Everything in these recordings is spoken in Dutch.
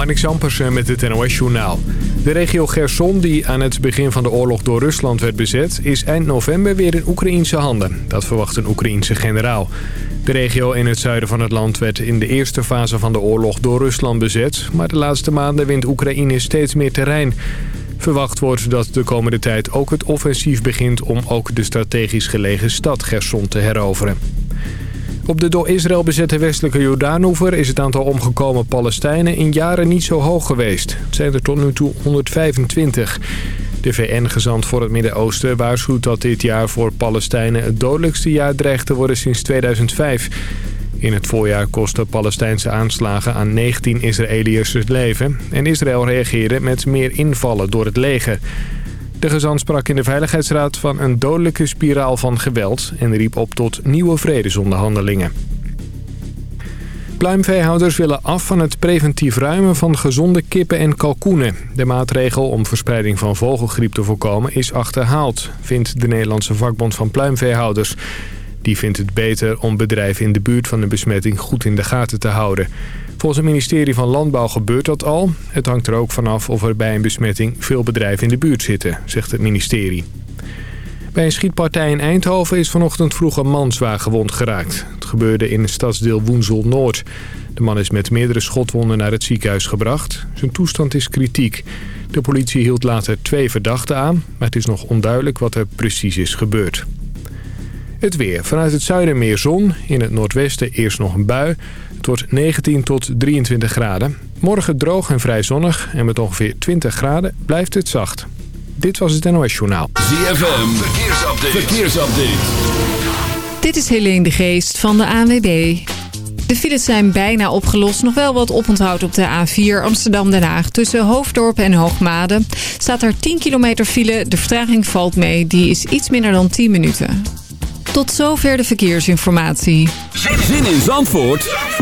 Marnix Ampersen met het NOS-journaal. De regio Gerson, die aan het begin van de oorlog door Rusland werd bezet... is eind november weer in Oekraïense handen. Dat verwacht een Oekraïense generaal. De regio in het zuiden van het land werd in de eerste fase van de oorlog door Rusland bezet... maar de laatste maanden wint Oekraïne steeds meer terrein. Verwacht wordt dat de komende tijd ook het offensief begint... om ook de strategisch gelegen stad Gerson te heroveren. Op de door Israël bezette westelijke Jordaanoever is het aantal omgekomen Palestijnen in jaren niet zo hoog geweest. Het zijn er tot nu toe 125. De VN-gezant voor het Midden-Oosten waarschuwt dat dit jaar voor Palestijnen het dodelijkste jaar dreigt te worden sinds 2005. In het voorjaar kostten Palestijnse aanslagen aan 19 Israëliërs het leven. En Israël reageerde met meer invallen door het leger. De gezant sprak in de Veiligheidsraad van een dodelijke spiraal van geweld... en riep op tot nieuwe vredesonderhandelingen. Pluimveehouders willen af van het preventief ruimen van gezonde kippen en kalkoenen. De maatregel om verspreiding van vogelgriep te voorkomen is achterhaald... vindt de Nederlandse vakbond van pluimveehouders... Die vindt het beter om bedrijven in de buurt van de besmetting goed in de gaten te houden. Volgens het ministerie van Landbouw gebeurt dat al. Het hangt er ook vanaf of er bij een besmetting veel bedrijven in de buurt zitten, zegt het ministerie. Bij een schietpartij in Eindhoven is vanochtend vroeg een man zwaar gewond geraakt. Het gebeurde in het stadsdeel Woensel-Noord. De man is met meerdere schotwonden naar het ziekenhuis gebracht. Zijn toestand is kritiek. De politie hield later twee verdachten aan, maar het is nog onduidelijk wat er precies is gebeurd. Het weer. Vanuit het zuiden meer zon. In het noordwesten eerst nog een bui. Het wordt 19 tot 23 graden. Morgen droog en vrij zonnig. En met ongeveer 20 graden blijft het zacht. Dit was het NOS Journaal. ZFM. Verkeersupdate. Verkeersupdate. Dit is Helene de Geest van de ANWB. De files zijn bijna opgelost. Nog wel wat oponthoud op de A4 Amsterdam-Den Haag. Tussen Hoofddorp en Hoogmade staat er 10 kilometer file. De vertraging valt mee. Die is iets minder dan 10 minuten. Tot zover de verkeersinformatie. Zin in Zandvoort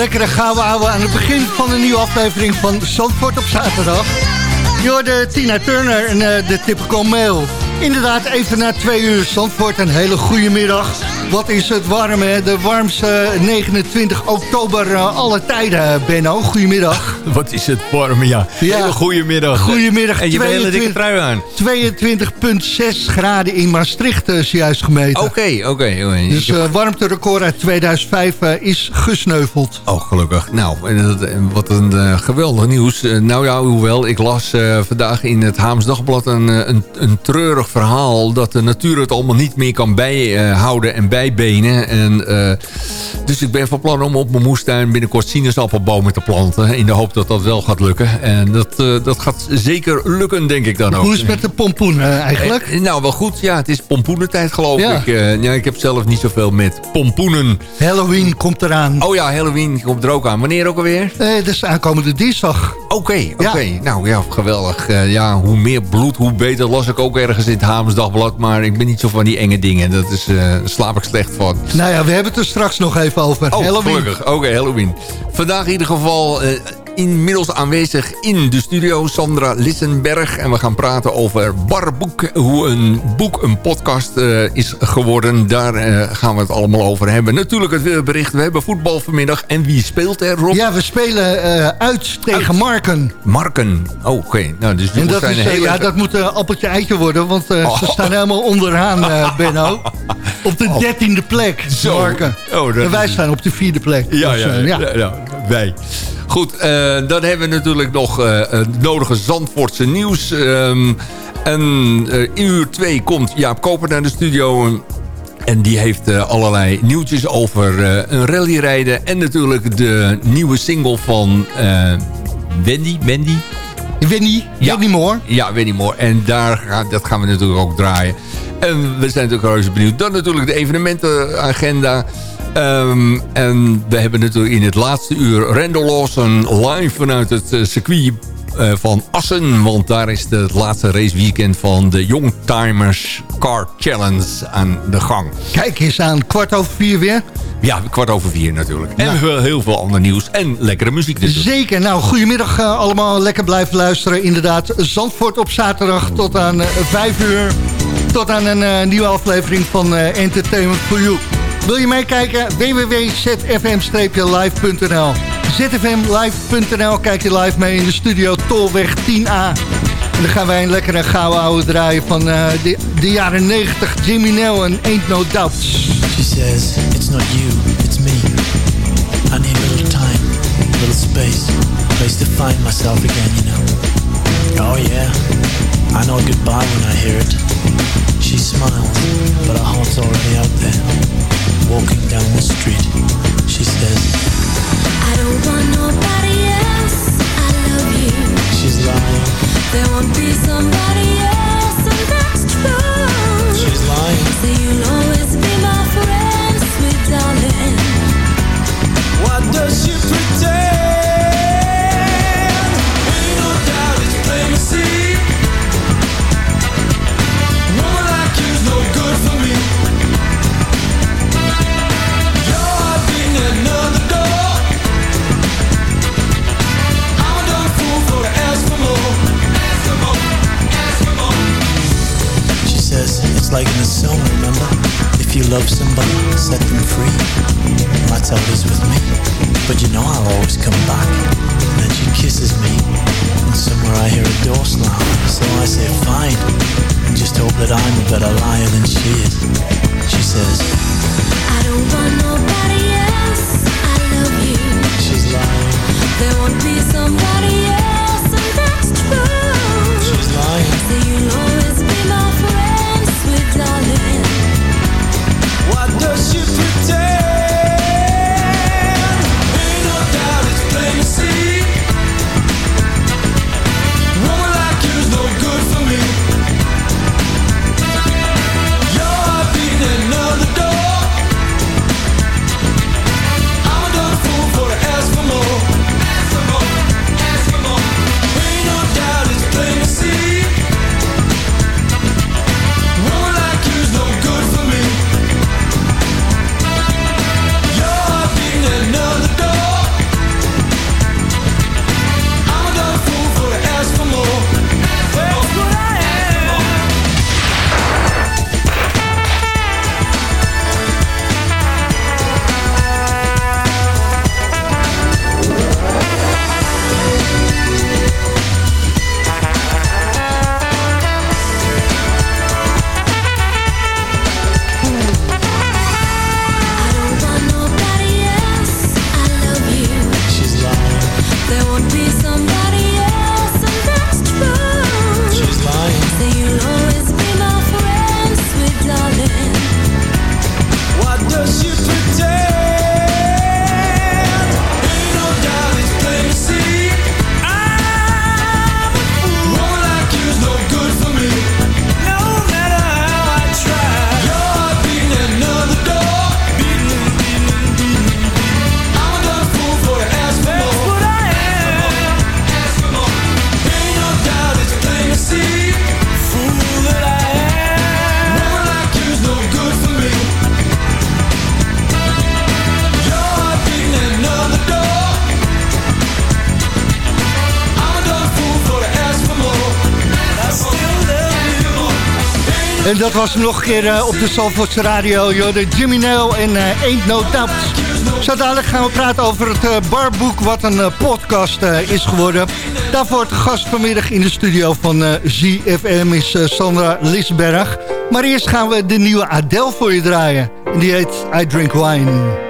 Lekkere gouden aan het begin van een nieuwe aflevering van Zandvoort op zaterdag. Je Tina Turner en uh, de typical mail. Inderdaad, even na twee uur Zandvoort, een hele goede middag. Wat is het warm, hè? De warmste 29 oktober uh, alle tijden, Benno. Goedemiddag. Wat is het warm, ja. ja. Hele goedemiddag. Goedemiddag. En je hebt een hele dikke trui aan. 22,6 graden in Maastricht is juist gemeten. Oké, okay, oké. Okay, okay. Dus uh, warmterecord uit 2005 uh, is gesneuveld. Oh, gelukkig. Nou, wat een uh, geweldig nieuws. nou ja, hoewel, ik las vandaag in het Haams Dagblad een, een, een treurig verhaal... dat de natuur het allemaal niet meer kan bijhouden en bijbenen. En, dus ik ben van plan om op mijn moestuin binnenkort sinaasappelbomen te planten... in de hoop dat dat wel gaat lukken. En dat, dat gaat zeker lukken, denk ik dan ook. Hoe is het met de pompoen eigenlijk? Eh, nou, wel goed. Ja, het is pompoenentijd geloof ja. ik. Uh, ja, ik heb zelf niet zoveel met pompoenen. Halloween komt eraan. Oh ja, Halloween komt er ook aan. Wanneer ook alweer? Eh, dat is aankomende dinsdag. Oké, okay, oké. Okay. Ja. Nou ja, geweldig. Ja, hoe meer bloed, hoe beter. Las ik ook ergens in het Hamersdagblad. Maar ik ben niet zo van die enge dingen. Dat is, slaap ik slecht van. Nou ja, we hebben het er straks nog even over. Oh, Halloween. gelukkig. Oké, okay, Halloween. Vandaag in ieder geval inmiddels aanwezig in de studio, Sandra Lissenberg. En we gaan praten over Barboek, hoe een boek een podcast uh, is geworden. Daar uh, gaan we het allemaal over hebben. Natuurlijk het weerbericht, we hebben voetbal vanmiddag. En wie speelt er, Rob? Ja, we spelen uh, uit tegen uit. Marken. Marken, oh, oké. Okay. Nou, dus en dat, is, hele... ja, dat moet een appeltje eitje worden, want oh. ze staan helemaal onderaan, Benno. Op de dertiende plek. Marken. Oh, en wij staan op de vierde plek. Ja, dus, ja, ja, ja. ja, wij. Goed, uh, dan hebben we natuurlijk nog uh, het nodige Zandvoortse nieuws. Um, en in uur 2 komt Jaap Koper naar de studio... En die heeft uh, allerlei nieuwtjes over uh, een rallyrijden. En natuurlijk de nieuwe single van uh, Wendy. Wendy? Wendy, ja. Wendy Moore. Ja, Wendy Moore. En daar dat gaan we natuurlijk ook draaien. En we zijn natuurlijk reuze benieuwd. Dan natuurlijk de evenementenagenda. Um, en we hebben natuurlijk in het laatste uur Randall Lawson live vanuit het uh, circuit uh, van Assen. Want daar is het laatste raceweekend van de Youngtimers Car Challenge aan de gang. Kijk eens aan, kwart over vier weer. Ja, kwart over vier natuurlijk. En ja. heel veel ander nieuws en lekkere muziek. Dus. Zeker. Nou, goedemiddag uh, allemaal. Lekker blijven luisteren. Inderdaad, Zandvoort op zaterdag tot aan uh, vijf uur. Tot aan een uh, nieuwe aflevering van Entertainment for You. Wil je meekijken? www.zfm-live.nl zfmlive.nl Kijk je live mee in de studio Tolweg 10A. En dan gaan wij een lekkere gouden oude draaien van uh, de, de, jaren 90. Jimmy Nell en Ain't No Doubts. She says, it's not you, it's me. I need a little time, a little space. A place to find myself again, you know. Oh yeah, I know goodbye when I hear it. Smiles, but her heart's already out there. Walking down the street, she says, dat was nog een keer eh, op de Zalvoortse radio. Joh, de Jimmy Nail en Ain't No Doubt. Zo dadelijk gaan we praten over het eh, barboek wat een podcast is geworden. Daarvoor het gast vanmiddag in de studio van ZFM is Sandra Lisberg. Maar eerst gaan we de nieuwe Adele voor je draaien. En die heet I Drink Wine.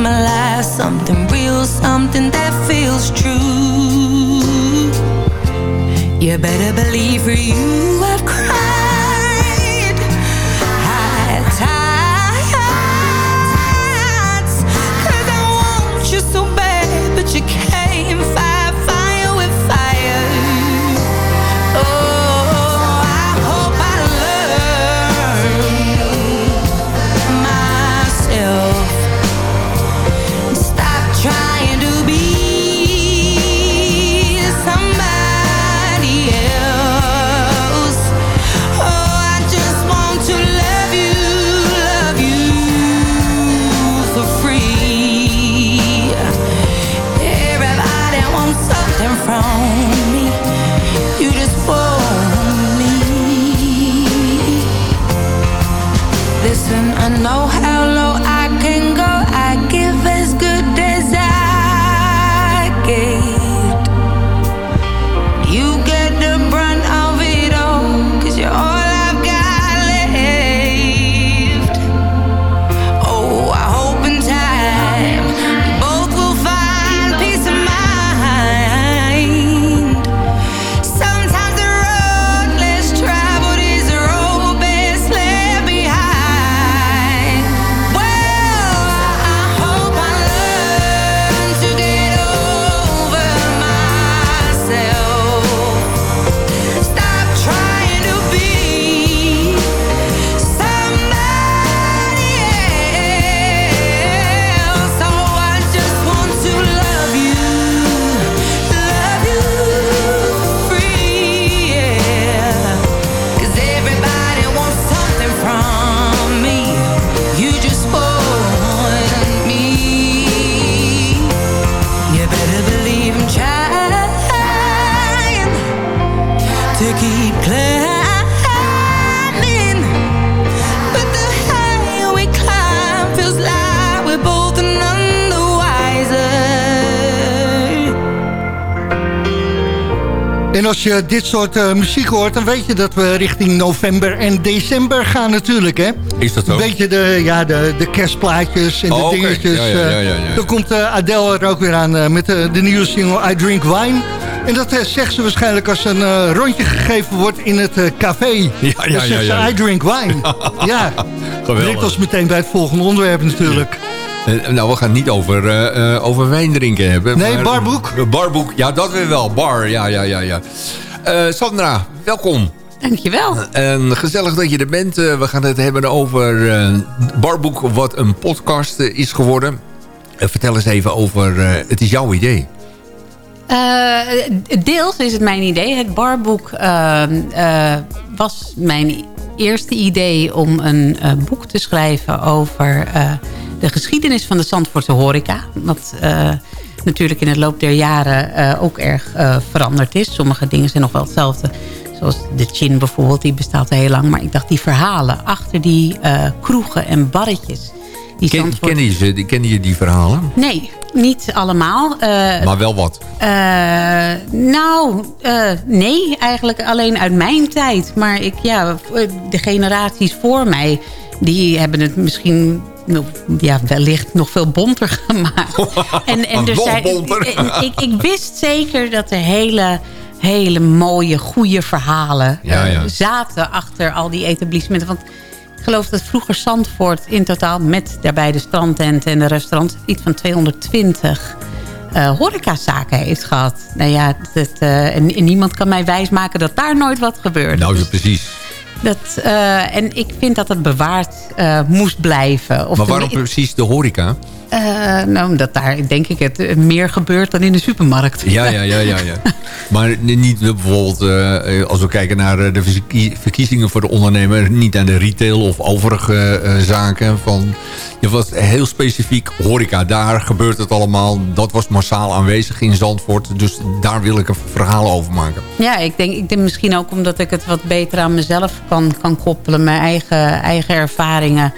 in my life, something real, something that feels true. You better believe for you als je dit soort eh, muziek hoort, dan weet je dat we richting november en december gaan natuurlijk, hè? Is dat zo? Een beetje de, ja, de, de kerstplaatjes en de Oh, dingetjes. Ja, ja, ja, eh, ja, ja. Dan komt eh, Adele er ook weer aan eh, met de, de nieuwe single I Drink Wine. En dat eh, zegt ze waarschijnlijk als een eh, rondje gegeven wordt in het eh, café. Ja, ja, dan zegt ja, ja. ze I Drink Wine. ja, Geweldig. ons meteen bij het volgende onderwerp natuurlijk. Eh, nou, we gaan het niet over, eh, eh, over wijn drinken hebben. Nee, maar- barboek. Barboek, ja, dat weer wel. Bar, ja, ja, ja. ja. Eh, Sandra, welkom. Dankjewel. En gezellig dat je er bent. We gaan het hebben over eh, Barboek, wat een podcast is geworden. Eh, vertel eens even over, eh, het is jouw idee. Eh, deels is het mijn idee. Het barboek eh, eh, was mijn eerste idee om een eh, boek te schrijven over eh, de geschiedenis van de Zandvoortse horeca. Wat eh, natuurlijk in het loop der jaren eh, ook erg eh, veranderd is. Sommige dingen zijn nog wel hetzelfde. Zoals de Chin bijvoorbeeld, die bestaat al heel lang. Maar ik dacht, die verhalen achter die kroegen en barretjes... Die Ken, Zandvoort- je die- ken je die verhalen? Nee, niet allemaal. Maar wel wat. nou, nee, eigenlijk alleen uit mijn tijd. Maar ik, ja, de generaties voor mij, die hebben het misschien ja, wellicht nog veel bonter gemaakt. en, en er Nog zijn, bonter. ik, ik wist zeker dat er hele, hele mooie, goede verhalen Ja, eh, ja. zaten achter al die etablissementen. Want ik geloof dat vroeger Zandvoort in totaal met daarbij de strandtenten en de restaurants iets van 220 eh horecazaken heeft gehad. Nou ja, dat, eh, en, en niemand kan mij wijsmaken dat daar nooit wat gebeurt. Nou, ja, precies. Dat, eh, en ik vind dat het bewaard eh, moest blijven. Of Maar waarom precies de horeca? Eh, nou, omdat daar denk ik het eh, meer gebeurt dan in de supermarkt. Ja, ja, ja, ja. ja. maar niet bijvoorbeeld, eh, als we kijken naar de verkie- verkiezingen voor de ondernemer... niet aan de retail of overige zaken. Van, je was heel specifiek horeca. Daar gebeurt het allemaal. Dat was massaal aanwezig in Zandvoort. Dus daar wil ik een verhaal over maken. Ja, ik denk, ik denk misschien ook omdat ik het wat beter aan mezelf kan, kan koppelen. Mijn eigen, eigen ervaringen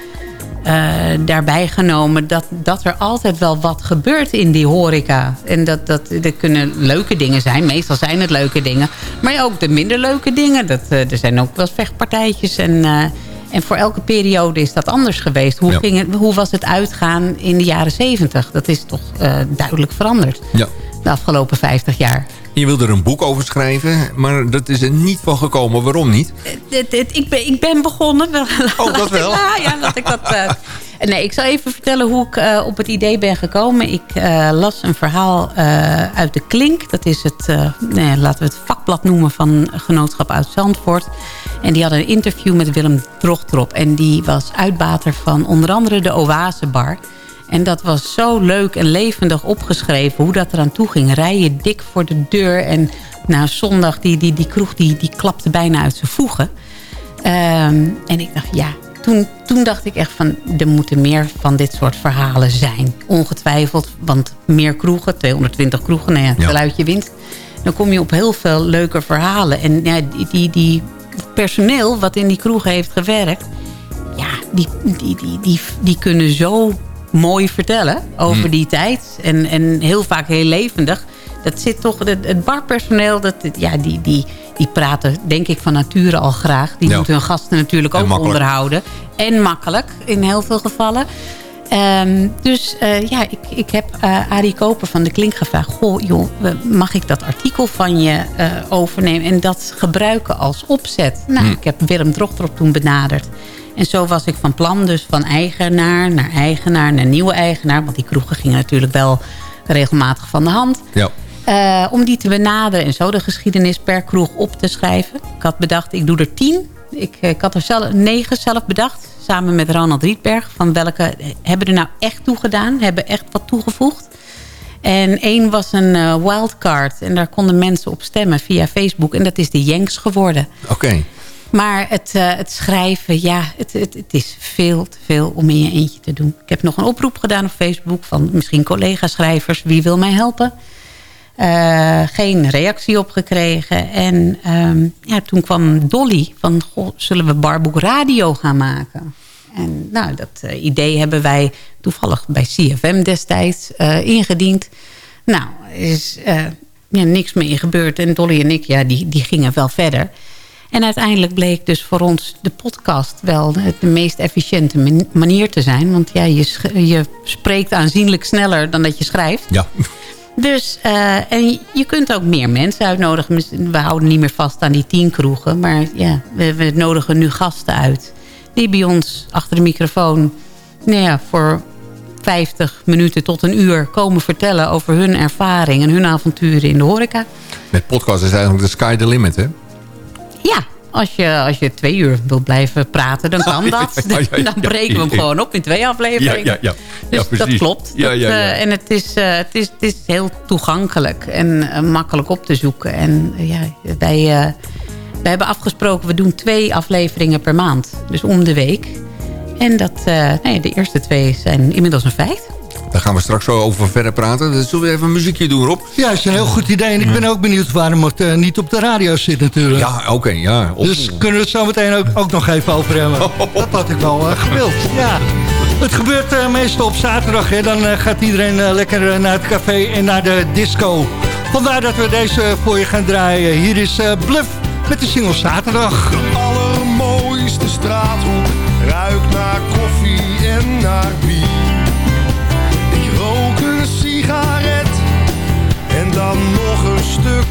eh, daarbij genomen. Dat, dat er altijd wel wat gebeurt in die horeca. En dat, dat, dat kunnen leuke dingen zijn. Meestal zijn het leuke dingen. Maar ook de minder leuke dingen. Dat, eh, er zijn ook wel vechtpartijtjes. En, eh, en voor elke periode is dat anders geweest. Hoe, Ja. ging het, hoe was het uitgaan in de jaren zeventig? Dat is toch duidelijk veranderd. Ja. De afgelopen 50 jaar. Je wilde er een boek over schrijven, maar dat is er niet van gekomen. Waarom niet? Dit- ik, ben, ik ben begonnen. Oh, dat wel? Ja, ja, laat ik dat... eh, nee, ik zal even vertellen hoe ik eh, op het idee ben gekomen. Ik eh, las een verhaal eh, uit de Klink. Dat is het, eh, nee, laten we het vakblad noemen van Genootschap uit Zandvoort. En die hadden een interview met Willem Drochtrop. En die was uitbater van onder andere de Oasebar. En dat was zo leuk en levendig opgeschreven. Hoe dat eraan toe ging. Rijen dik voor de deur. En nou, zondag, die, die, die kroeg die, die klapte bijna uit zijn voegen. Ehm, en ik dacht, ja, toen, toen dacht ik echt van... er moeten meer van dit soort verhalen zijn. Ongetwijfeld, want meer kroegen, 220 kroegen, nou ja, Ja. geluid je winst. Dan kom je op heel veel leuke verhalen. En ja, die, die, die personeel wat in die kroeg heeft gewerkt... ja, die, die, die, die, die kunnen zo mooi vertellen over die tijd. En, en heel vaak heel levendig. Dat zit toch, het, het barpersoneel, dat, ja, die, die, die praten denk ik van nature al graag. Die Ja. moeten hun gasten natuurlijk ook onderhouden. En makkelijk in heel veel gevallen. Ehm, dus eh, ja, ik, ik heb eh Arie Koper van de Klink gevraagd... Goh, joh, mag ik dat artikel van je eh, overnemen... en dat gebruiken als opzet? Nou, ik heb Willem Drochterop toen benaderd. En zo was ik van plan dus van eigenaar naar eigenaar... naar nieuwe eigenaar, want die kroegen gingen natuurlijk wel regelmatig van de hand... Ja. Eh, om die te benaderen en zo de geschiedenis per kroeg op te schrijven. Ik had bedacht, ik doe er tien. Ik, eh, ik had er zelf, negen zelf bedacht. Samen met Ronald Rietberg. Van welke hebben er nou echt toegedaan. Hebben echt wat toegevoegd. En één was een eh, wildcard. En daar konden mensen op stemmen via Facebook. En dat is de Yanks geworden. Oké. Maar het, eh, het schrijven, ja, het, het, het is veel te veel om in je eentje te doen. Ik heb nog een oproep gedaan op Facebook van misschien collega-schrijvers. Wie wil mij helpen? Eh, geen reactie op gekregen. En ehm, ja, toen kwam Dolly van, zullen we Barboek Radio gaan maken? En nou, dat eh, idee hebben wij toevallig bij CFM destijds ingediend. Nou, is, ja, niks meer gebeurd. En Dolly en ik, ja, die, die gingen wel verder. En uiteindelijk bleek dus voor ons de podcast wel de, de meest efficiënte man- manier te zijn. Want ja, je, je spreekt aanzienlijk sneller dan dat je schrijft. Ja. Dus, eh, en je kunt ook meer mensen uitnodigen. We houden niet meer vast aan die tien kroegen. Maar ja, we, we nodigen nu gasten uit. Die bij ons achter de microfoon nou ja, voor 50 minuten tot een uur komen vertellen over hun ervaring en hun avonturen in de horeca. Met podcast is eigenlijk de sky the limit, hè? Ja, als je, als je twee uur wilt blijven praten, dan kan dat. Ja, ja, ja, dan breken we hem gewoon op in twee afleveringen. Ja, ja, ja. Dus Ja, dat klopt. Dat, en het is, eh, het, is, het is heel toegankelijk en eh, makkelijk op te zoeken. En eh, ja, wij, wij hebben afgesproken, we doen twee afleveringen per maand. Dus om de week. En dat, nee, de eerste twee zijn inmiddels een feit. Daar gaan we straks zo over verder praten. Dus Zullen we even een muziekje doen, Rob? Ja, dat is een heel goed idee. En ik ben ook benieuwd waarom het eh, niet op de radio zit natuurlijk. Ja, oké, ja. Op- Dus kunnen we het zo meteen ook, ook nog even over hebben. Dat had ik wel eh, gewild. Ja. Het gebeurt eh, meestal op zaterdag. Hè. Dan gaat iedereen lekker naar het café en naar de disco. Vandaar dat we deze voor je gaan draaien. Hier is eh, Bluff met de single Zaterdag. allermooiste straathoek ruikt naar koffie en naar bier.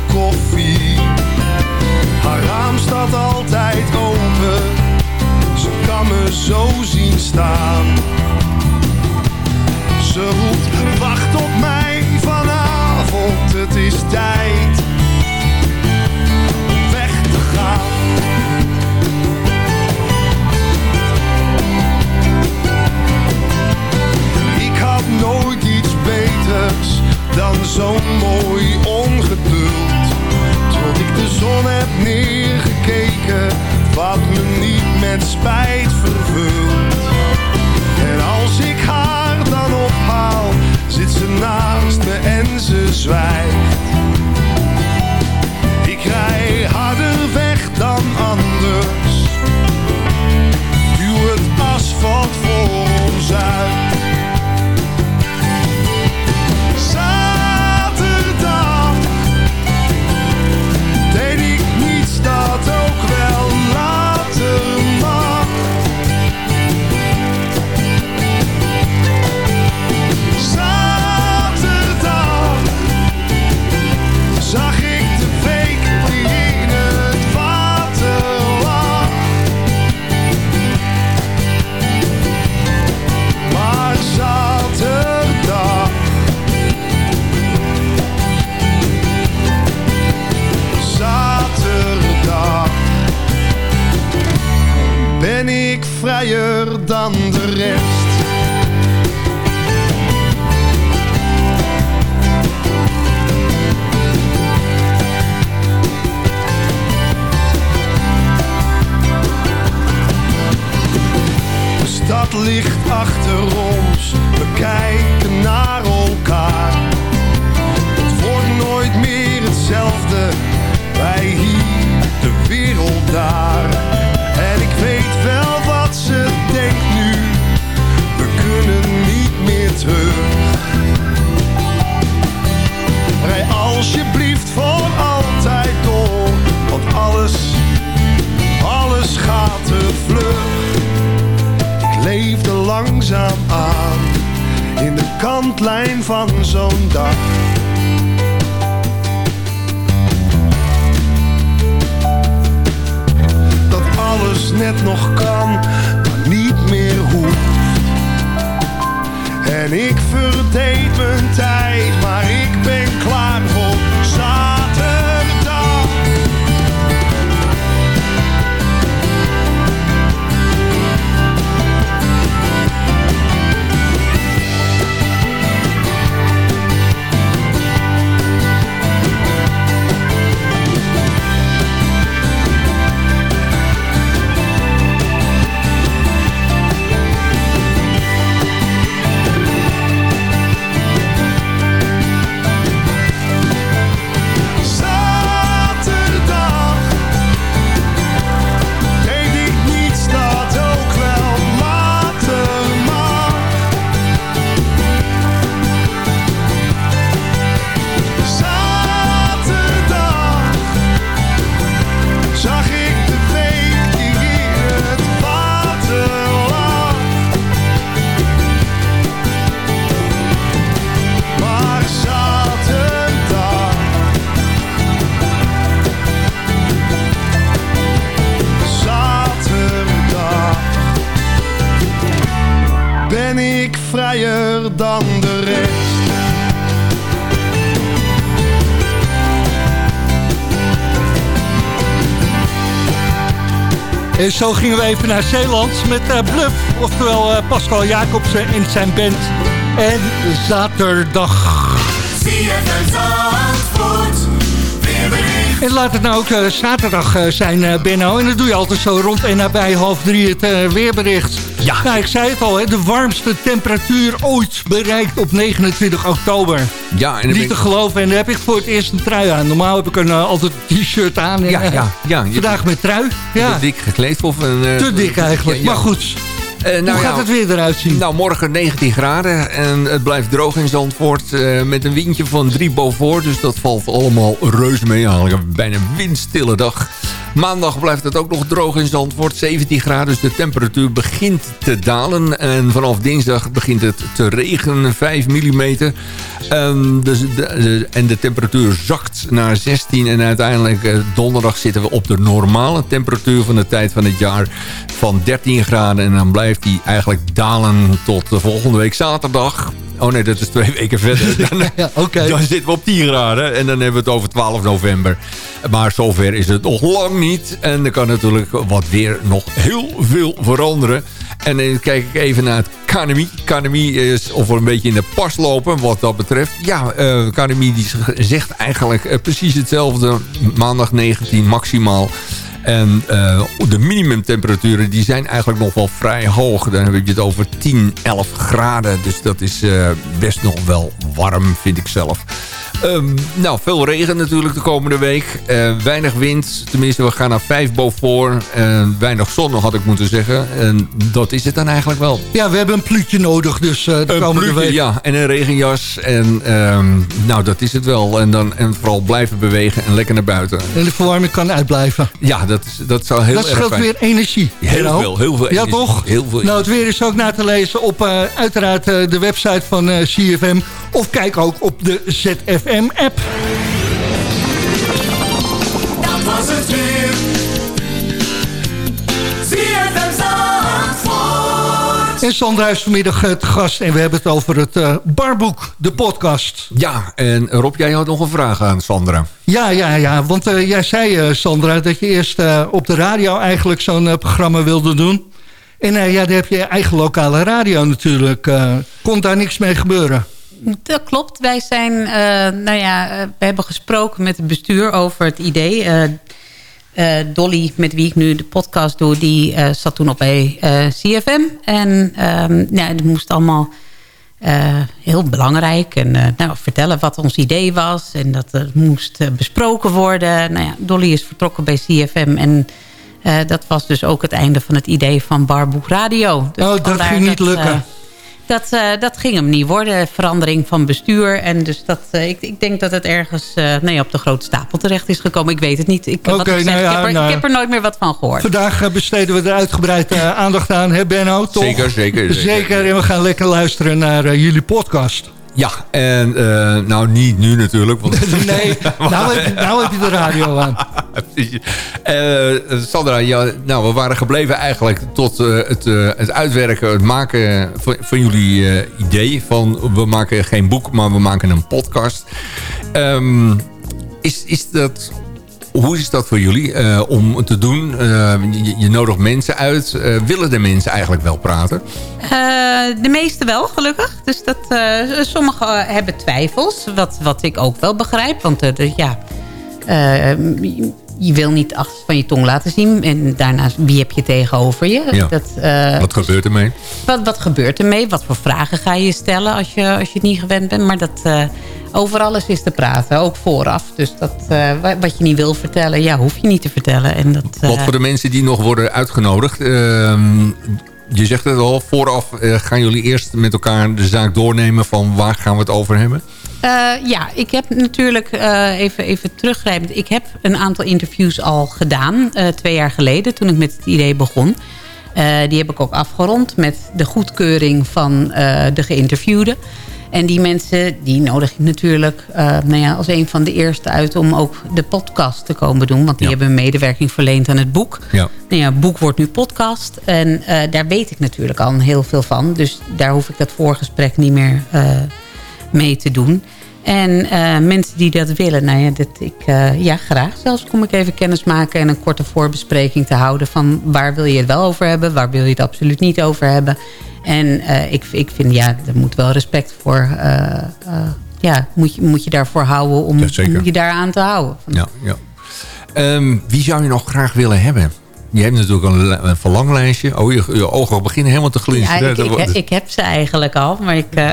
Koffie. Haar raam staat altijd open, ze kan me zo zien staan. Ze roept, wacht op mij vanavond, het is tijd zo'n dag. En zo gingen we even naar Zeeland met eh, Bluff. Oftewel eh, Pascal Jacobsen en zijn band. En zaterdag. En laat het nou ook eh, zaterdag eh, zijn, eh, Benno. En dat doe je altijd zo rond en nabij half drie het eh, weerbericht. Ja. Nou, ik zei het al, hè, de warmste temperatuur ooit bereikt op 29 oktober. Ja, en Niet ik- te geloven. En dan heb ik voor het eerst een trui aan. Normaal heb ik een, eh, altijd een t-shirt aan. En, Ja, eh, ja, ja. Je- Vandaag met trui. Ja, Te dik gekleed of een... eh, te dik eigenlijk. ja, ja. Maar goed, nou hoe ja, gaat het weer eruit zien? Nou, morgen 19 graden en het blijft droog in Zandvoort met een windje van 3 boven. Dus dat valt allemaal reuze mee. Eigenlijk een bijna windstille dag. Maandag blijft het ook nog droog in Zandvoort, 17 graden. Dus de temperatuur begint te dalen. En vanaf dinsdag begint het te regenen, 5 mm. En, de, de- en de temperatuur zakt naar 16. En uiteindelijk eh, donderdag zitten we op de normale temperatuur van de tijd van het jaar van 13 graden. En dan blijft die eigenlijk dalen tot de volgende week zaterdag. Oh nee, dat is twee weken verder. Dan, Ja, oké. dan zitten we op 10 graden en dan hebben we het over 12 november. Maar zover is het nog lang niet. En er kan natuurlijk wat weer nog heel veel veranderen. En dan kijk ik even naar het. KNMI is of we een beetje in de pas lopen wat dat betreft. Ja, KNMI die zegt eigenlijk eh, precies hetzelfde. Maandag 19 maximaal. En eh, de minimumtemperaturen die zijn eigenlijk nog wel vrij hoog. Dan heb je het over 10, 11 graden. Dus dat is eh, best nog wel warm, vind ik zelf. Ehm, nou, veel regen natuurlijk de komende week. Eh, weinig wind. Tenminste, we gaan naar 5 boven. Uh, weinig zon, had ik moeten zeggen. En dat is het dan eigenlijk wel. Ja, we hebben een pluutje nodig dus eh, de Een komende pluutje, week. ja. En een regenjas. En ehm, nou, dat is het wel. En, dan, en vooral blijven bewegen en lekker naar buiten. En de verwarming kan uitblijven. Ja, dat, is, dat zou heel dat erg scheelt weer energie. Heel veel, heel veel Ja, energie. toch? Heel veel Nou, het weer is ook na te lezen op eh, uiteraard eh, de website van eh, CFM. Of kijk ook op de ZFM-app. En Sandra is vanmiddag eh, te gast en we hebben het over het eh, Barboek, de podcast. Ja, en Rob, jij had nog een vraag aan Sandra. Ja, ja, ja, want eh, jij zei, eh, Sandra, dat je eerst eh, op de radio eigenlijk zo'n eh, programma wilde doen. En eh, ja, daar heb je je eigen lokale radio natuurlijk. eh kon daar niks mee gebeuren? Dat klopt. Wij zijn, eh, nou ja, eh, we hebben gesproken met het bestuur over het idee. Eh, Dolly, met wie ik nu de podcast doe, die eh, zat toen op bij eh, CFM. En ehm ja, het moest allemaal heel belangrijk. En nou, vertellen wat ons idee was. En dat het moest besproken worden. Nou ja, Dolly is vertrokken bij CFM. En dat was dus ook het einde van het idee van Barboek Radio. Dus Oh, dat ging niet lukken. Dat, eh, dat ging hem niet worden. Verandering van bestuur. En dus dat, eh, ik, ik denk dat het ergens eh, nee, op de grote stapel terecht is gekomen. Ik weet het niet. Ik, wat Oké, ik, zeg, nou ja, ik, heb er, nou. ik heb er nooit meer wat van gehoord. Vandaag besteden we er uitgebreid aandacht aan, hè Benno? Toch? Zeker, zeker, zeker. Zeker, en we gaan lekker luisteren naar jullie podcast. Ja, en eh, nou niet nu natuurlijk. Want Nee, nou heb, je, nou heb je de radio aan. Eh, Sandra, ja, nou, we waren gebleven eigenlijk tot eh, het, het uitwerken, het maken van, van jullie idee. Van we maken geen boek, maar we maken een podcast. Ehm, is, is dat, hoe is dat voor jullie eh, om te doen? Eh, je, je nodigt mensen uit. Eh, willen de mensen eigenlijk wel praten? De meeste wel, gelukkig. Dus dat, sommigen hebben twijfels. Wat, wat ik ook wel begrijp. Want ja, je- wil niet achter van je tong laten zien. En daarnaast, wie heb je tegenover je? Ja. Dat, eh, Wat gebeurt ermee? Wat, wat gebeurt ermee? Wat voor vragen ga je stellen als je, als je het niet gewend bent? Maar dat, eh, over alles is te praten, ook vooraf. Dus dat, eh, wa- wat je niet wil vertellen, ja, hoef je niet te vertellen. En dat, Wat voor de mensen die nog worden uitgenodigd. ehm, je zegt het al, vooraf gaan jullie eerst met elkaar de zaak doornemen van waar gaan we het over hebben? Eh, ja, ik heb natuurlijk, eh, even, even teruggrijpend... ik heb een aantal interviews al gedaan, eh, twee jaar geleden... toen ik met het idee begon. Die heb ik ook afgerond met de goedkeuring van de geïnterviewden. En die mensen, die nodig ik natuurlijk nou ja, als een van de eerste uit... om ook de podcast te komen doen. Want die Ja. hebben medewerking verleend aan het boek. Ja. Nou ja, het boek wordt nu podcast. En daar weet ik natuurlijk al heel veel van. Dus daar hoef ik dat voorgesprek niet meer mee te doen. En eh, mensen die dat willen, nou ja, dat ik, eh, ja, graag. Zelfs kom ik even kennis maken en een korte voorbespreking te houden... van waar wil je het wel over hebben, waar wil je het absoluut niet over hebben. En eh, ik, ik vind, ja, er moet wel respect voor... ja, moet je, moet je daarvoor houden om, Ja, om je daaraan te houden. Ja, ja. Ehm, wie zou je nog graag willen hebben? Je hebt natuurlijk een, li- een verlanglijstje. Oh, je, je ogen beginnen helemaal te Ja, glinsteren. ik, Dat ik, wordt- ik heb ze eigenlijk al, maar ik,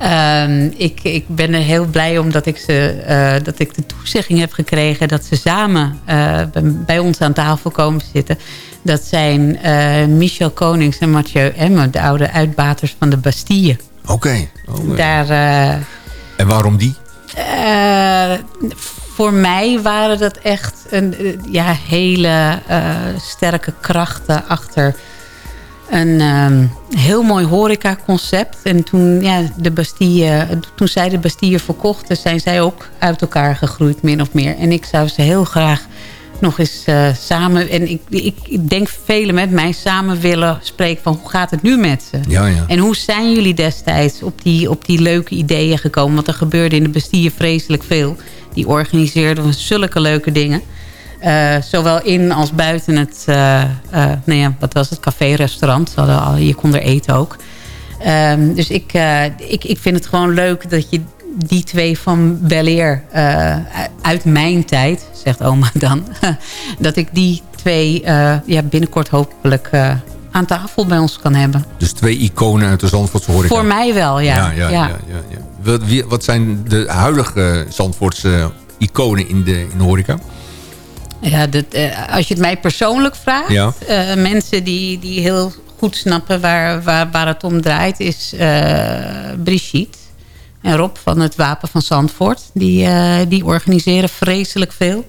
eh, ehm, ik, ik ben er heel blij omdat ik, ze, eh, dat ik de toezegging heb gekregen... dat ze samen eh, bij, ons aan tafel komen zitten. Dat zijn eh, Michel Konings en Mathieu Emme, de oude uitbaters van de Bastille. Oké. Oh, Daar... En waarom die? voor mij waren dat echt een, ja, hele sterke krachten achter een ehm, heel mooi horecaconcept. En toen, ja, de Bastille, toen zij de Bastille verkochten, zijn zij ook uit elkaar gegroeid, min of meer. En ik zou ze heel graag nog eens eh, samen... En ik, ik, ik denk velen met mij samen willen spreken van hoe gaat het nu met ze? Ja, ja. En hoe zijn jullie destijds op die, op die leuke ideeën gekomen? Want er gebeurde in de Bastille vreselijk veel. Die organiseerden zulke leuke dingen. Eh, zowel in als buiten het, eh, eh, nou ja, wat was het, hadden al- Je kon er eten ook. Ehm, dus ik, ik, ik vind het gewoon leuk dat je die twee van Bel-Air eh, uit mijn tijd, zegt oma dan, dat ik die twee ja, binnenkort hopelijk aan tafel bij ons kan hebben. Dus twee iconen uit de Zandvoortse horeca. Voor mij wel, ja. Ja, ja, ja. ja, ja. Wat, wat zijn de huidige Zandvoortse iconen in de, in de horeca? Ja, dat, eh, als je het mij persoonlijk vraagt... Ja. eh, mensen die, die heel goed snappen waar, waar, waar het om draait... is eh Brigitte en Rob van het Wapen van Zandvoort. Die, die organiseren vreselijk veel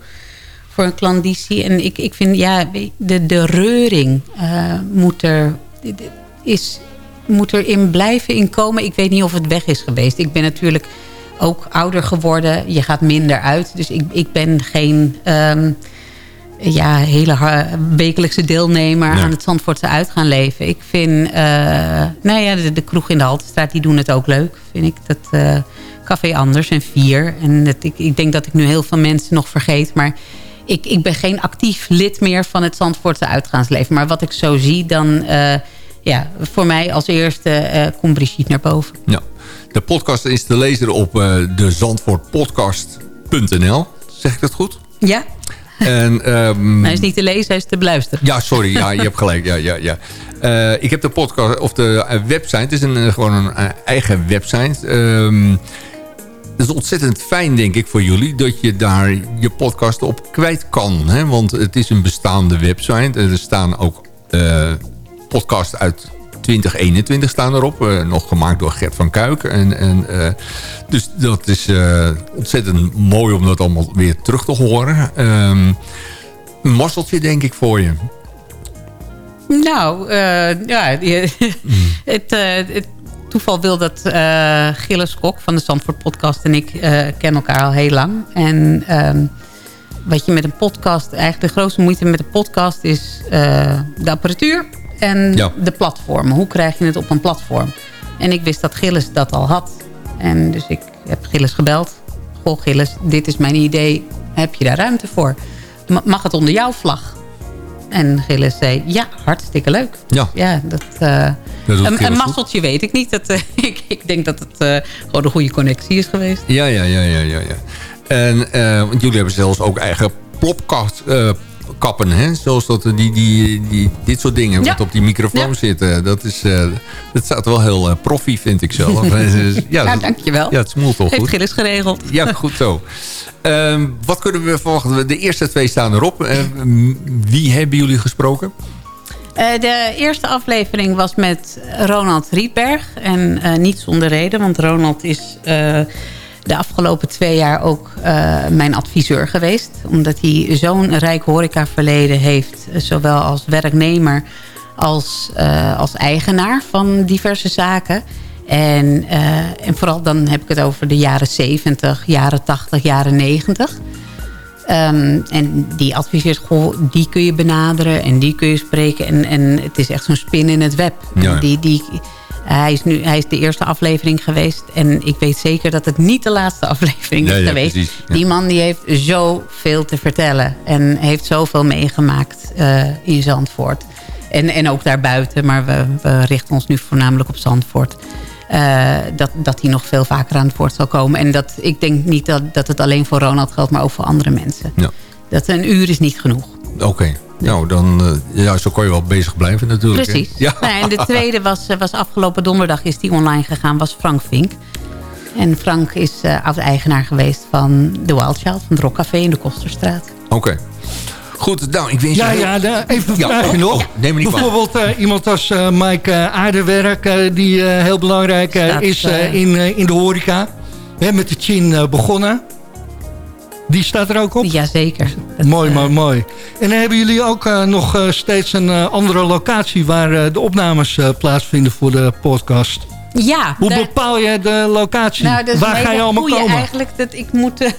voor een klanditie. En ik, ik vind, ja, de, de reuring moet er... Is, moet erin blijven inkomen. Ik weet niet of het weg is geweest. Ik ben natuurlijk ook ouder geworden. Je gaat minder uit. Dus ik, ik ben geen ehm, ja, hele wekelijkse deelnemer aan het Zandvoortse uitgaanleven. Ik vind, eh, nou ja, de, de kroeg in de Haltestraat, die doen het ook leuk, vind ik. Dat eh, Café Anders en Vier. En dat, ik, ik denk dat ik nu heel veel mensen nog vergeet, maar... Ik, ik ben geen actief lid meer van het Zandvoortse uitgaansleven. Maar wat ik zo zie, dan... eh, ja, voor mij als eerste komt Brigitte naar boven. Ja. De podcast is te lezen op de zandvoortpodcast.nl. Zeg ik dat goed? Ja, En, ehm, hij is niet te lezen, hij is te beluisteren. Ja, sorry. Ja, je hebt gelijk. Ja, ja, ja. Eh, ik heb de podcast, of de eh, website. Het is een, eh, gewoon een eigen website. Ehm het is ontzettend fijn, denk ik, voor jullie... dat je daar je podcast op kwijt kan. Hè? Want het is een bestaande website. Er staan ook podcasts uit 2021 staan erop. eh, nog gemaakt door Gert van Kuik. En, en, eh, dus dat is eh, ontzettend mooi om dat allemaal weer terug te horen. Ehm een mazzeltje, denk ik, voor je. Nou, ja, je- het, het toeval wil dat Gilles Kok van de Zandvoort podcast en ik eh, kennen elkaar al heel lang. En ehm, wat je met een podcast, eigenlijk de grootste moeite met een podcast is de apparatuur en Ja. de platformen. Hoe krijg je het op een platform? En ik wist dat Gilles dat al had. En dus ik heb Gilles gebeld. Goh Gilles, dit is mijn idee. Heb je daar ruimte voor? Ma- Mag het onder jouw vlag? En Gilles zei, ja, hartstikke leuk. Ja. Ja, dat... eh, Dat een, goed. mazzeltje weet ik niet. Dat, eh, ik, ik denk dat het eh, gewoon een goede connectie is geweest. Ja, ja, ja, ja, ja. ja. En jullie hebben zelfs ook eigen plopkast... eh, kappen, hè? Zoals dat, eh, die, die, die, dit soort dingen wat op die microfoon zitten. Dat, is, eh, dat staat wel heel eh profi, vind ik zelf. Dus, ja, dankjewel. Ja, het smoelt toch Heeft goed. Gilles geregeld. Ja, goed zo. Ehm, wat kunnen we verwachten? De eerste twee staan erop. Eh, wie hebben jullie gesproken? Eh, de eerste aflevering was met Ronald Rietberg. En eh, niet zonder reden, want Ronald is eh, de afgelopen twee jaar ook eh, mijn adviseur geweest. Omdat hij zo'n rijk horecaverleden heeft, eh, zowel als werknemer als, eh, als eigenaar van diverse zaken. En, en vooral dan heb ik het over de jaren 70, jaren 80, jaren 90. Ehm, en die adviseert, goh, die kun je benaderen en die kun je spreken. En, en het is echt zo'n spin in het web. Ja. Die, die, hij, is nu, hij is de eerste aflevering geweest. En ik weet zeker dat het niet de laatste aflevering is ja, geweest. precies, ja. Die man die heeft zoveel te vertellen. En heeft zoveel meegemaakt eh, in Zandvoort. En, en ook daarbuiten. Maar we, we richten ons nu voornamelijk op Zandvoort. Eh, dat, dat hij nog veel vaker aan het woord zal komen. En dat, ik denk niet dat, dat het alleen voor Ronald geldt, maar ook voor andere mensen. Ja. Dat een uur is niet genoeg. Oké. Nou, dan eh, ja, zo kan je wel bezig blijven natuurlijk. Precies. Ja. Nou, en de tweede was, eh, was afgelopen donderdag is die online gegaan, was Frank Vink. En Frank is eh, oud-eigenaar geweest van The Wild Child, van het Rockcafé in de Kosterstraat. Oké. Goed, nou, ik wens je Ja, ja, de- even Ja, vraagje oh, nog. oh, neem me niet kwalijk. Bijvoorbeeld eh, iemand als eh, Mike Aardewerk, eh, die eh, heel belangrijk eh, Staat, is in, eh, in de horeca. Hè, met de chin eh, begonnen. Die staat er ook op? Jazeker. Dat, mooi, eh, mooi, mooi. En dan hebben jullie ook eh, nog eh, steeds een andere locatie... waar de opnames plaatsvinden voor de podcast. Ja. Hoe bepaal je de locatie? Nou, waar ga je allemaal komen? Eigenlijk, dat ik moet,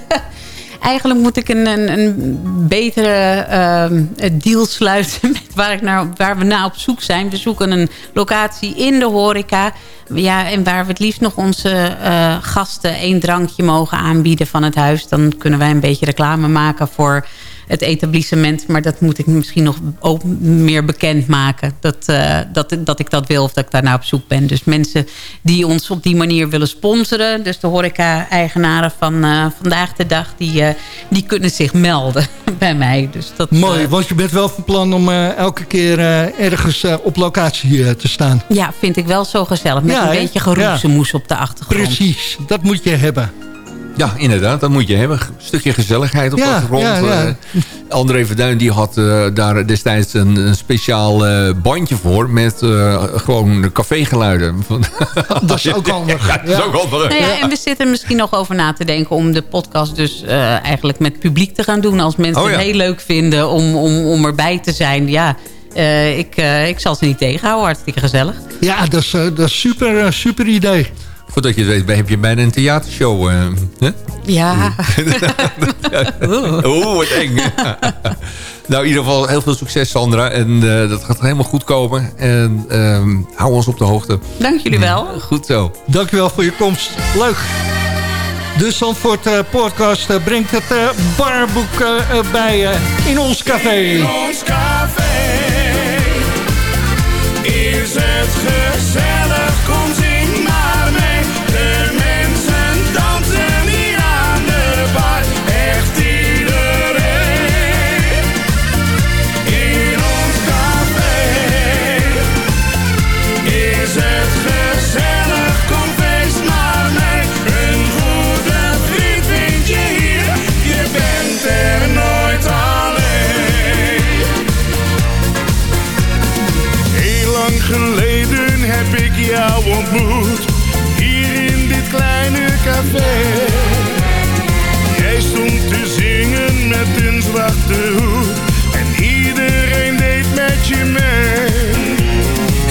eigenlijk moet ik een, een, een betere ehm, deal sluiten... Met waar, ik naar, waar we naar op zoek zijn. We zoeken een locatie in de horeca... Ja, en waar we het liefst nog onze eh, gasten één drankje mogen aanbieden van het huis. Dan kunnen wij een beetje reclame maken voor het etablissement. Maar dat moet ik misschien nog ook meer bekend maken. Dat, eh, dat, dat ik dat wil of dat ik daar naar op zoek ben. Dus mensen die ons op die manier willen sponsoren. Dus de horeca-eigenaren van eh, vandaag de dag. Die, eh, die kunnen zich melden bij mij. Dus dat, Mooi, want je bent wel van plan om elke keer ergens op locatie te staan. ja, vind ik wel zo gezellig. Met Ja, een beetje geroezemoes op de achtergrond. Precies, dat moet je hebben. Ja, inderdaad, dat moet je hebben. Een stukje gezelligheid op Ja, de grond. ja, ja. Eh, André Verduin die had eh, daar destijds een, een speciaal eh, bandje voor... met eh, gewoon cafégeluiden. Van- Dat is ook handig. Ja, dat is ook handig. Nou ja, en we zitten er misschien nog over na te denken om de podcast dus eh, eigenlijk met publiek te gaan doen. Als mensen Oh ja. het heel leuk vinden om, om, om erbij te zijn. Ja, eh, ik, eh, ik zal ze niet tegenhouden. Hartstikke gezellig. Ja, dat is, eh, dat is super, super idee. Voordat je het weet, heb je bijna een theatershow. eh, hè? Ja. Oeh. Oeh, wat eng. nou, in ieder geval heel veel succes, Sandra. En eh, dat gaat helemaal goed komen. En ehm, hou ons op de hoogte. Dank jullie wel. Goed zo. Dankjewel voor je komst. Leuk. De Zandvoort eh, podcast brengt het barboek bij in ons café. ons café is het gezellig, heb ik jou ontmoet, hier in dit kleine café. Jij stond te zingen met een zwarte hoed en iedereen deed met je mee.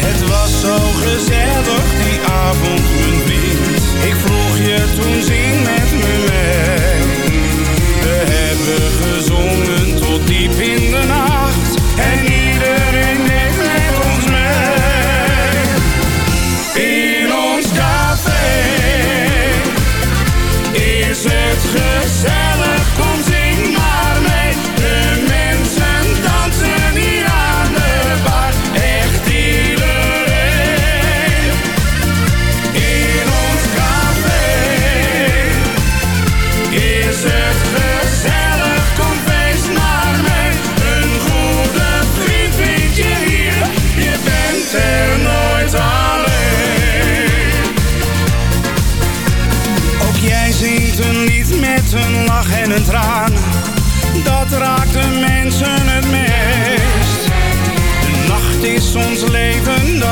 Het was zo gezellig die avond, mijn vriend. Ik vroeg je toen zing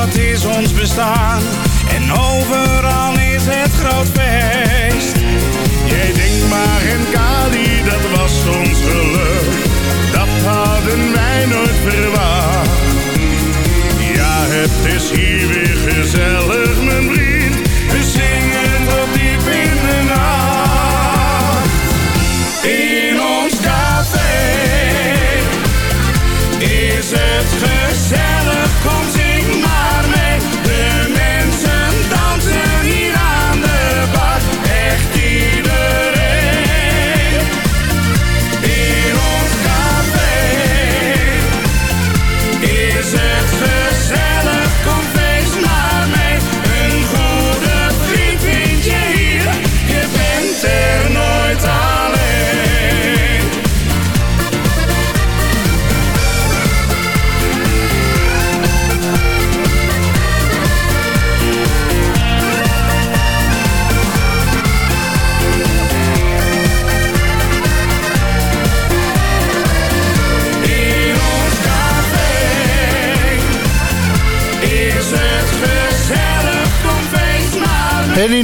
dat is ons bestaan. En overal is het groot feest. Jij denkt maar en Kali, dat was ons geluk. Dat hadden wij nooit verwacht. Ja, het is hier weer gezellig,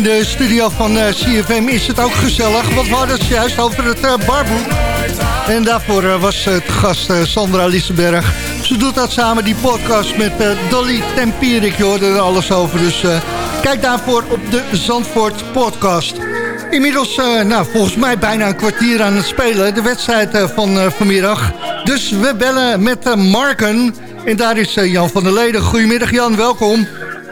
de studio van eh, CFM is het ook gezellig, want we hadden het juist over het eh, barboek. En daarvoor eh, was het gast Sandra Lissenberg. Ze doet dat samen, die podcast met Dolly Tempierik. Je hoorde er alles over, dus kijk daarvoor op de Zandvoort podcast. Inmiddels, nou, volgens mij bijna een kwartier aan het spelen. De wedstrijd van vanmiddag. Dus we bellen met Marken. En daar is Jan van der Leden. Goedemiddag Jan, welkom.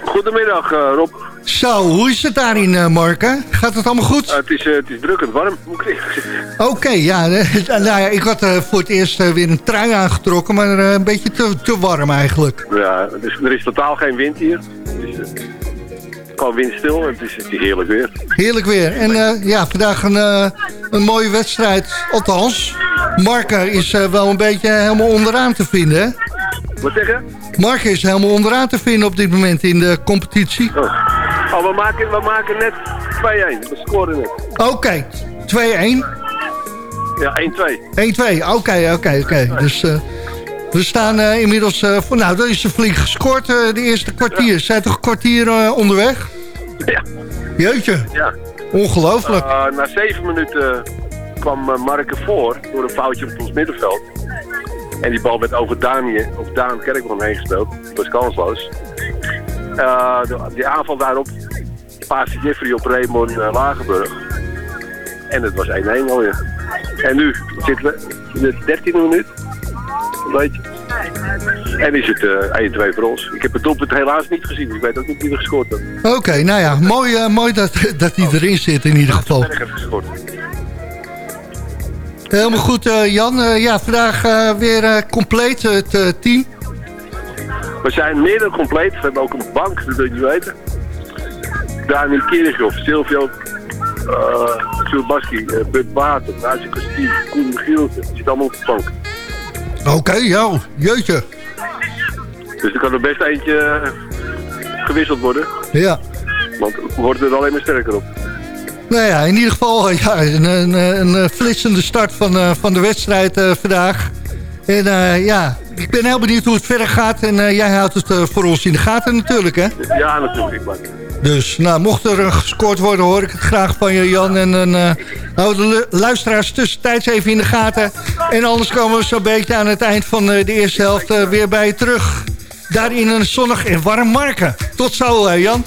Goedemiddag Rob. Zo, hoe is het daar in eh, Marken? Gaat het allemaal goed? Eh, het, is, eh, het is drukkend warm, moet ik zeggen. Oké, ja, nou ja. Ik had voor het eerst weer een trui aangetrokken, maar een beetje te, te warm eigenlijk. Ja, dus, er is totaal geen wind hier. Het is eh, gewoon windstil en het is, het is heerlijk weer. Heerlijk weer. En ja, vandaag een, een mooie wedstrijd. Althans, Marken is wel een beetje helemaal onderaan te vinden, hè? Wat zeggen? Marken is helemaal onderaan te vinden op dit moment in de competitie. Oh, oh we, maken, we maken net 2-1. We scoren net. Oké, 2-1. Ja, 1-2. 1-2, oké, oké, oké. Dus eh, we staan eh, inmiddels... eh, voor, nou, dat is er flink gescoord de eerste kwartier. Zijn toch een kwartier onderweg? Ja. Jeetje, Ja. ongelooflijk. Uh, na 7 minuten kwam uh, Marke voor door een foutje op ons middenveld. En die bal werd over Daan, of Daan Kerkman heen gespeeld. Dat was kansloos. Uh, de, die aanval daarop paasde Jeffrey op Raymond uh, Lagenburg. En het was 1-1 alweer. En nu zitten we in de 13e minuut. Beetje. En is het uh, 1-2 voor ons. Ik heb het doelpunt helaas niet gezien. Ik weet ook niet wie er gescoord heeft. Oké, nou ja, mooi, uh, mooi dat, dat hij erin zit in ieder geval. Ik heb gescoord. Helemaal goed, uh, Jan. Ja, vandaag weer compleet het team. We zijn meer dan compleet. We hebben ook een bank, dat wil je weten. Daniel Kirchhoff, Silvio uh, Silbaski, uh, Bud Baten, Nazi Kastien, Koen Michiel. Het zit allemaal op de bank. Oké, okay, ja, jeetje. Dus er kan er best eentje gewisseld worden. Ja. Want we worden er alleen maar sterker op. Nou ja, in ieder geval ja, een, een, een flitsende start van, uh, van de wedstrijd uh, vandaag. En uh, ja, ik ben heel benieuwd hoe het verder gaat. En jij houdt het voor ons in de gaten natuurlijk, hè? Ja, natuurlijk. Maar... Dus nou, mocht er gescoord worden, hoor ik het graag van je, Jan. En dan uh, houden de luisteraars tussentijds even in de gaten. En anders komen we zo'n beetje aan het eind van uh, de eerste helft uh, weer bij je terug. Daar in een zonnig en warm marken. Tot zo, Jan.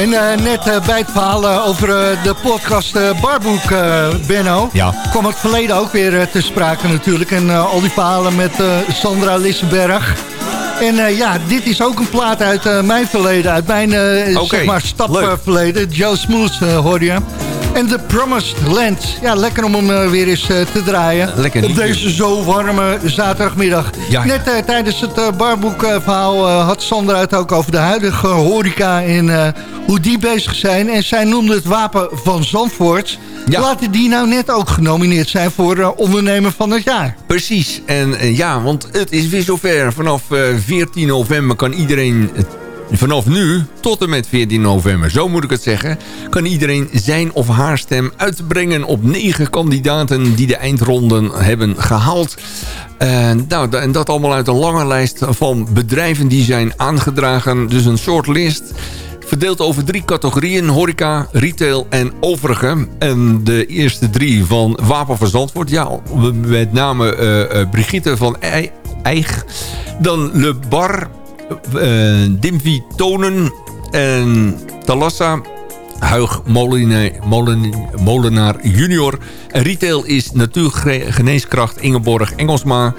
En eh, net eh, bij het verhaal eh, over de podcast Barboek, Benno... Ja. kwam het verleden ook weer te sprake natuurlijk. En al die verhalen met Sandra Lissenberg. En ja, dit is ook een plaat uit mijn verleden. Uit mijn, zeg maar, stapverleden. Joe Smooth hoorde je. En The Promised Land. Ja, lekker om hem eh, weer eens eh, te draaien. Lekker Op deze zo warme zaterdagmiddag. Ja. Net eh, tijdens het eh, barboek eh, verhaal eh, had Sandra het ook over de huidige horeca en eh, hoe die bezig zijn. En zij noemde het wapen van Zandvoort. Ja. Laten die nou net ook genomineerd zijn voor eh, ondernemer van het jaar. Precies. En eh, ja, want het is weer zover. Vanaf eh, 14 november kan iedereen... Vanaf nu tot en met 14 november, zo moet ik het zeggen... kan iedereen zijn of haar stem uitbrengen op negen kandidaten... die de eindronden hebben gehaald. En, nou, en dat allemaal uit een lange lijst van bedrijven die zijn aangedragen. Dus een soort list Verdeeld over drie categorieën. Horeca, retail en overige. En de eerste drie van Wapen Zandvoort. Ja, met name eh, eh, Brigitte van Ei- Eig. Dan Le Bar. Eh Dimvi Tonen. En Talassa. Huig Molenaar, Molen- Molenaar junior. Retail is Natuurgeneeskracht Ingeborg Engelsma.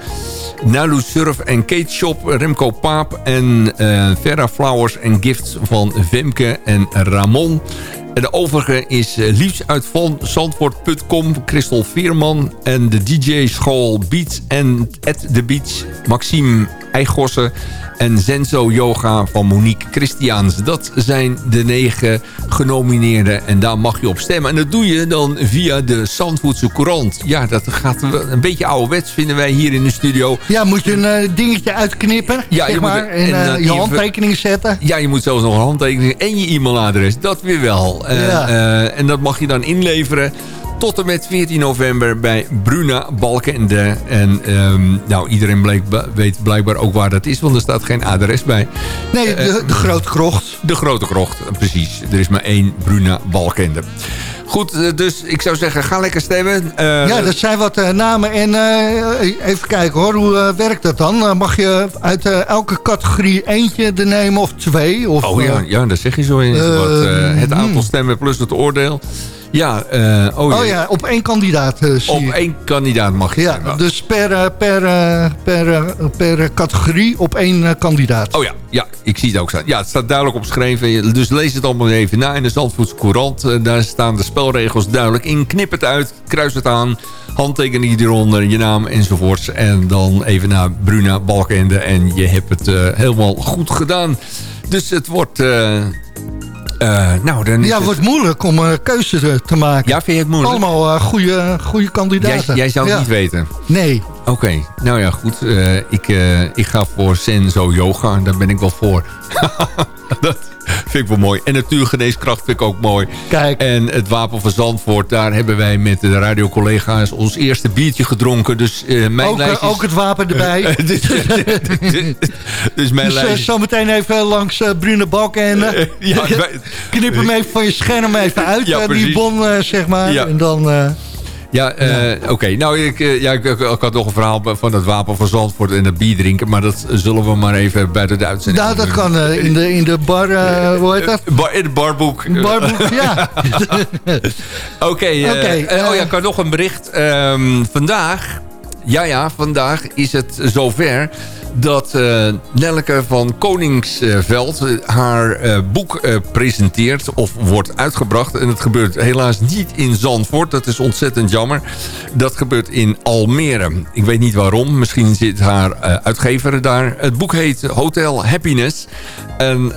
Nalu Surf en Kate Shop Remco Paap. En eh Vera Flowers en Gifts van Femke en Ramon. De overige is eh, Liefs uit van Zandvoort.com, Christel Veerman. En de DJ-school Beats en At The Beach, Maxime Eigossen. En Zenzo Yoga van Monique Christiaans. Dat zijn de negen genomineerden. En daar mag je op stemmen. En dat doe je dan via de Zandvoortse Courant. Ja, dat gaat een beetje ouderwets vinden wij hier in de studio. Ja, moet je een eh, dingetje uitknippen, Ja, zeg je moet maar. er- en en, eh, eh, je handtekening zetten. Ja, je moet zelfs nog een handtekening en je e-mailadres. Dat weer wel. Eh, Ja. eh, en dat mag je dan inleveren tot en met 14 november bij Bruna Balkende. En ehm, nou, iedereen bleek, weet blijkbaar ook waar dat is, want er staat geen adres bij. Nee, de, de Grote Krocht. De Grote Krocht, precies. Er is maar één Bruna Balkende. Goed, eh, dus ik zou zeggen, ga lekker stemmen. Eh, Ja, dat zijn wat eh, namen. En eh, even kijken hoor, hoe eh, werkt dat dan? Eh, mag je uit eh, elke categorie eentje er nemen of twee? Of, Oh ja, eh, ja, dat zeg je zo in. eh, wat, eh, het aantal hmm. stemmen plus het oordeel. Ja, eh, oh, oh ja, op één kandidaat eh, zie Op je. één kandidaat mag je Ja, dus per, eh, per, per, per categorie op één kandidaat. Oh ja, ja, ik zie het ook staan. Ja, het staat duidelijk opgeschreven. Dus lees het allemaal even na in de Zandvoortse Courant. Daar staan de spelregels duidelijk in. Knip het uit, kruis het aan, handtekening hieronder, je naam enzovoorts. En dan even naar Bruna Balkende en je hebt het helemaal goed gedaan. Dus het wordt... eh, nou, dan is Ja, het wordt moeilijk om een keuze te, maken. Ja, vind je het moeilijk? Allemaal eh, goede, goede Jij, kandidaten. jij zou het Ja. niet weten. Nee. Oké, nou ja, goed. Eh, ik, eh, ik ga voor Senzo Yoga. Daar ben ik wel voor. dat vind ik wel mooi. En natuurgeneeskracht vind ik ook mooi. Kijk. En het Wapen van Zandvoort, daar hebben wij met de radiocollega's ons eerste biertje gedronken. Dus eh, mijn Ook, eh, ook het wapen erbij. dus, dus mijn Dus eh, zometeen even langs eh Brune Balken. ja, Knip hem even van je scherm even uit, Ja, die bon, zeg maar. Ja. En dan... eh, Ja, oké. Nou, ik, eh, ja, ik, had nog een verhaal van het wapen van Zandvoort en het bier drinken. Maar dat zullen we maar even buiten de uitzending nou, dat kan eh, in, de, in de bar, eh, hoe heet dat? Bar, in het barboek. Barboek, ja. Oké, Oké, eh, oh ja, ik had nog een bericht. Ehm, vandaag, ja ja, vandaag is het zover dat Nelleke van Koningsveld eh, haar eh, boek presenteert of wordt uitgebracht. En het gebeurt helaas niet in Zandvoort. Dat is ontzettend jammer. Dat gebeurt in Almere. Ik weet niet waarom. Misschien zit haar uitgever daar. Het boek heet Hotel Happiness. En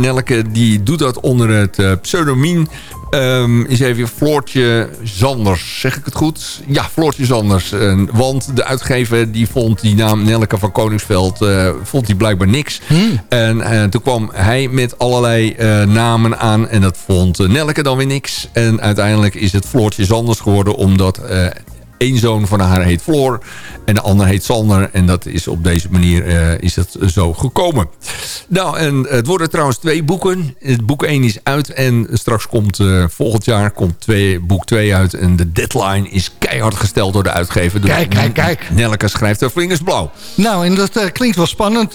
Nelleke die doet dat onder het pseudoniem Ehm is even Floortje Zanders. Zeg ik het goed? Ja, Floortje Zanders. En want de uitgever die vond die naam Nelke van Koningsveld... eh, vond hij blijkbaar niks. En eh, toen kwam hij met allerlei eh, namen aan. En dat vond eh, Nelke dan weer niks. En uiteindelijk is het Floortje Zanders geworden... omdat... Eén zoon van haar heet Floor en de ander heet Sander. En dat is op deze manier eh, is dat zo gekomen. Nou, en het worden trouwens twee boeken. Het boek 1 is uit en straks komt eh, volgend jaar komt twee, boek 2 uit. En de deadline is keihard gesteld door de uitgever. Dus Kijk, kijk, kijk. Nelleke schrijft er vlingers blauw. Nou, en dat eh, klinkt wel spannend,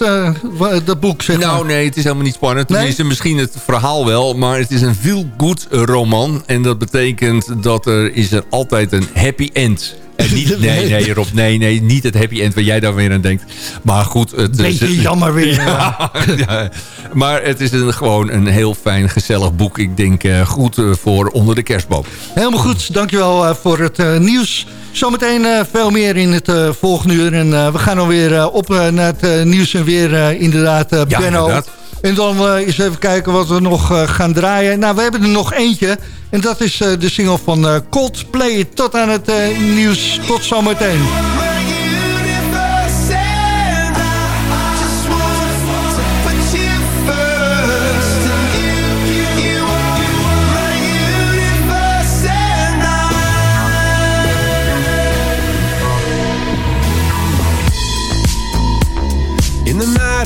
dat boek, zeg maar. Nou, nee, het is helemaal niet spannend. Nee? Tenminste, misschien het verhaal wel. Maar het is een feel-good roman. En dat betekent dat er is er altijd een happy end. En niet, nee, nee, Rob, nee, nee, niet het happy end waar jij daar weer aan denkt. Maar goed. Het, Beetje jammer weer. Ja, ja. maar het is een, gewoon een heel fijn, gezellig boek. Ik denk eh, goed eh, voor onder de kerstboom. Helemaal goed, dankjewel uh, voor het nieuws. Zometeen veel meer in het volgende uur. En we gaan alweer op naar het nieuws en weer inderdaad, Ja, Benno. inderdaad. En dan uh, eens even kijken wat we nog uh, gaan draaien. Nou, we hebben er nog eentje. En dat is uh, de single van Coldplay. Tot aan het nieuws. Tot zometeen. In the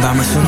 herkenbaar, maar